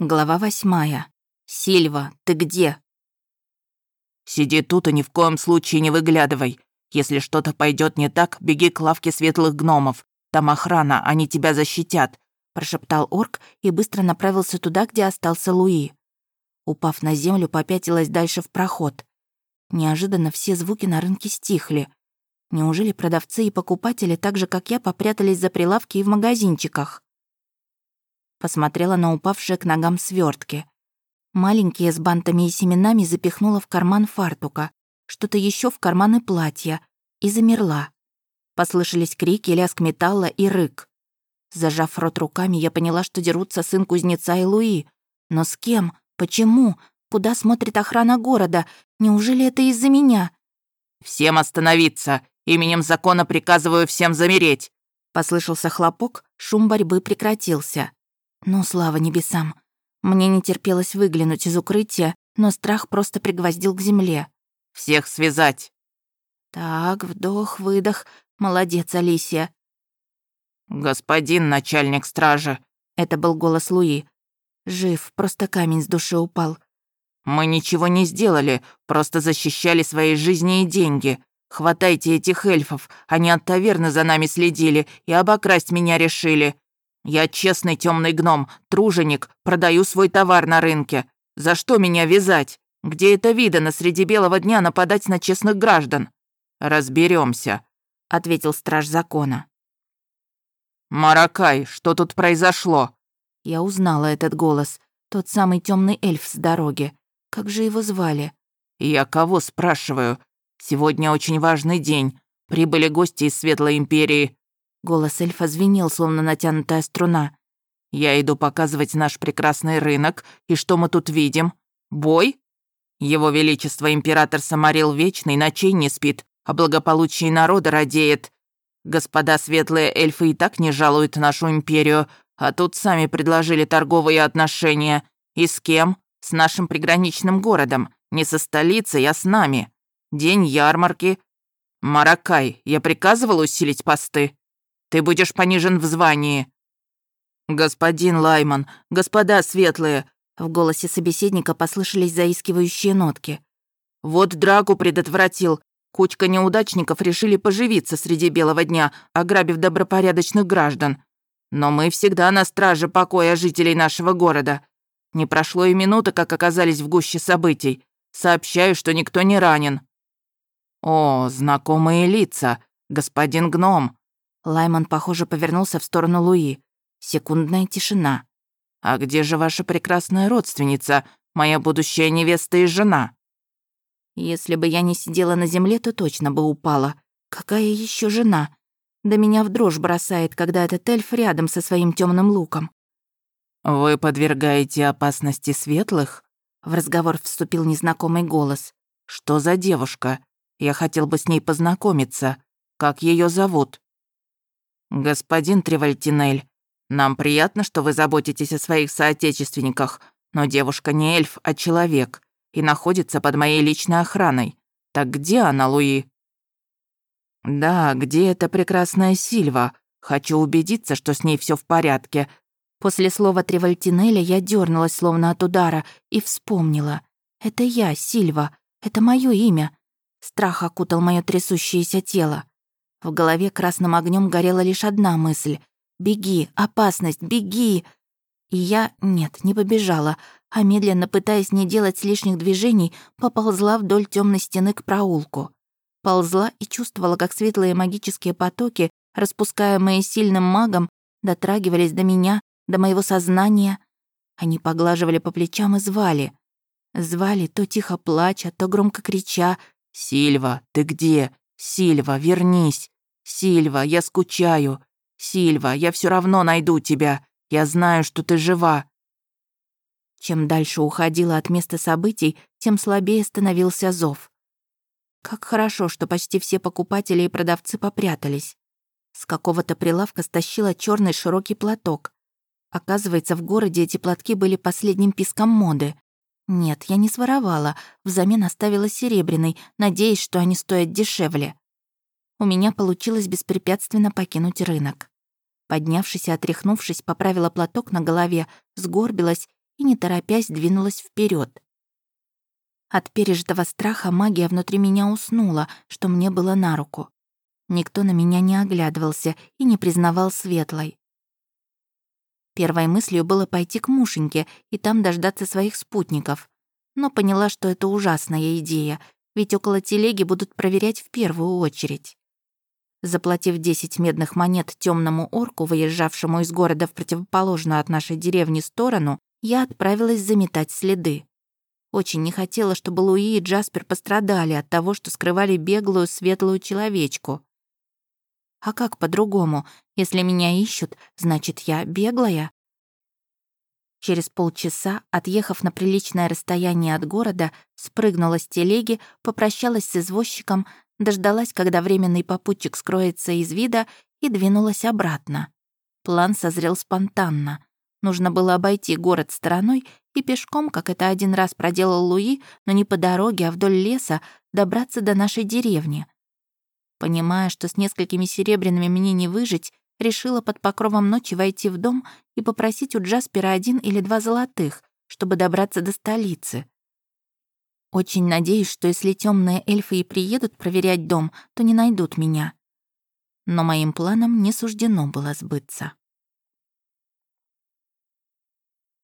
Глава восьмая. Сильва, ты где? Сиди тут и ни в коем случае не выглядывай. Если что-то пойдет не так, беги к лавке светлых гномов. Там охрана, они тебя защитят», — прошептал орк и быстро направился туда, где остался Луи. Упав на землю, попятилась дальше в проход. Неожиданно все звуки на рынке стихли. Неужели продавцы и покупатели так же, как я, попрятались за прилавки и в магазинчиках? Посмотрела на упавшие к ногам свертки. Маленькие с бантами и семенами запихнула в карман фартука, что-то еще в карманы платья и замерла. Послышались крики, лязг металла и рык. Зажав рот руками, я поняла, что дерутся сын кузнеца и Луи. Но с кем? Почему? Куда смотрит охрана города? Неужели это из-за меня? «Всем остановиться! Именем закона приказываю всем замереть!» Послышался хлопок, шум борьбы прекратился. Ну, слава небесам. Мне не терпелось выглянуть из укрытия, но страх просто пригвоздил к земле. «Всех связать!» Так, вдох, выдох. Молодец, Алисия. «Господин начальник стражи!» Это был голос Луи. Жив, просто камень с души упал. «Мы ничего не сделали, просто защищали свои жизни и деньги. Хватайте этих эльфов, они от таверны за нами следили и обокрасть меня решили. Я честный темный гном, труженик, продаю свой товар на рынке. За что меня вязать? Где это видано среди белого дня нападать на честных граждан? Разберемся, ответил страж закона. Маракай, что тут произошло? Я узнала этот голос. Тот самый темный эльф с дороги. Как же его звали? Я кого спрашиваю? Сегодня очень важный день. Прибыли гости из Светлой Империи. Голос эльфа звенел, словно натянутая струна. «Я иду показывать наш прекрасный рынок, и что мы тут видим? Бой? Его Величество Император Самарил Вечный ночей не спит, о благополучии народа радеет. Господа светлые эльфы и так не жалуют нашу империю, а тут сами предложили торговые отношения. И с кем? С нашим приграничным городом. Не со столицей, а с нами. День ярмарки. Маракай, я приказывал усилить посты?» Ты будешь понижен в звании». «Господин Лайман, господа светлые», в голосе собеседника послышались заискивающие нотки. «Вот драку предотвратил. Кучка неудачников решили поживиться среди белого дня, ограбив добропорядочных граждан. Но мы всегда на страже покоя жителей нашего города. Не прошло и минуты, как оказались в гуще событий. Сообщаю, что никто не ранен». «О, знакомые лица. Господин Гном. Лайман, похоже, повернулся в сторону Луи. Секундная тишина. «А где же ваша прекрасная родственница, моя будущая невеста и жена?» «Если бы я не сидела на земле, то точно бы упала. Какая еще жена? Да меня в дрожь бросает, когда этот эльф рядом со своим темным луком». «Вы подвергаете опасности светлых?» В разговор вступил незнакомый голос. «Что за девушка? Я хотел бы с ней познакомиться. Как ее зовут?» «Господин Тревальтинель, нам приятно, что вы заботитесь о своих соотечественниках, но девушка не эльф, а человек, и находится под моей личной охраной. Так где она, Луи?» «Да, где эта прекрасная Сильва? Хочу убедиться, что с ней все в порядке». После слова Тревальтинеля я дернулась словно от удара и вспомнила. «Это я, Сильва. Это мое имя». Страх окутал мое трясущееся тело. В голове красным огнем горела лишь одна мысль. «Беги! Опасность! Беги!» И я, нет, не побежала, а медленно, пытаясь не делать лишних движений, поползла вдоль темной стены к проулку. Ползла и чувствовала, как светлые магические потоки, распускаемые сильным магом, дотрагивались до меня, до моего сознания. Они поглаживали по плечам и звали. Звали то тихо плача, то громко крича «Сильва, ты где? Сильва, вернись!» «Сильва, я скучаю. Сильва, я все равно найду тебя. Я знаю, что ты жива». Чем дальше уходила от места событий, тем слабее становился зов. Как хорошо, что почти все покупатели и продавцы попрятались. С какого-то прилавка стащила черный широкий платок. Оказывается, в городе эти платки были последним писком моды. Нет, я не своровала, взамен оставила серебряный, надеясь, что они стоят дешевле у меня получилось беспрепятственно покинуть рынок. Поднявшись и отряхнувшись, поправила платок на голове, сгорбилась и, не торопясь, двинулась вперед. От пережитого страха магия внутри меня уснула, что мне было на руку. Никто на меня не оглядывался и не признавал светлой. Первой мыслью было пойти к Мушеньке и там дождаться своих спутников. Но поняла, что это ужасная идея, ведь около телеги будут проверять в первую очередь. Заплатив 10 медных монет темному орку, выезжавшему из города в противоположную от нашей деревни сторону, я отправилась заметать следы. Очень не хотела, чтобы Луи и Джаспер пострадали от того, что скрывали беглую светлую человечку. А как по-другому? Если меня ищут, значит, я беглая? Через полчаса, отъехав на приличное расстояние от города, спрыгнула с телеги, попрощалась с извозчиком, дождалась, когда временный попутчик скроется из вида, и двинулась обратно. План созрел спонтанно. Нужно было обойти город стороной и пешком, как это один раз проделал Луи, но не по дороге, а вдоль леса, добраться до нашей деревни. Понимая, что с несколькими серебряными мне не выжить, решила под покровом ночи войти в дом и попросить у Джаспера один или два золотых, чтобы добраться до столицы. Очень надеюсь, что если темные эльфы и приедут проверять дом, то не найдут меня. Но моим планам не суждено было сбыться.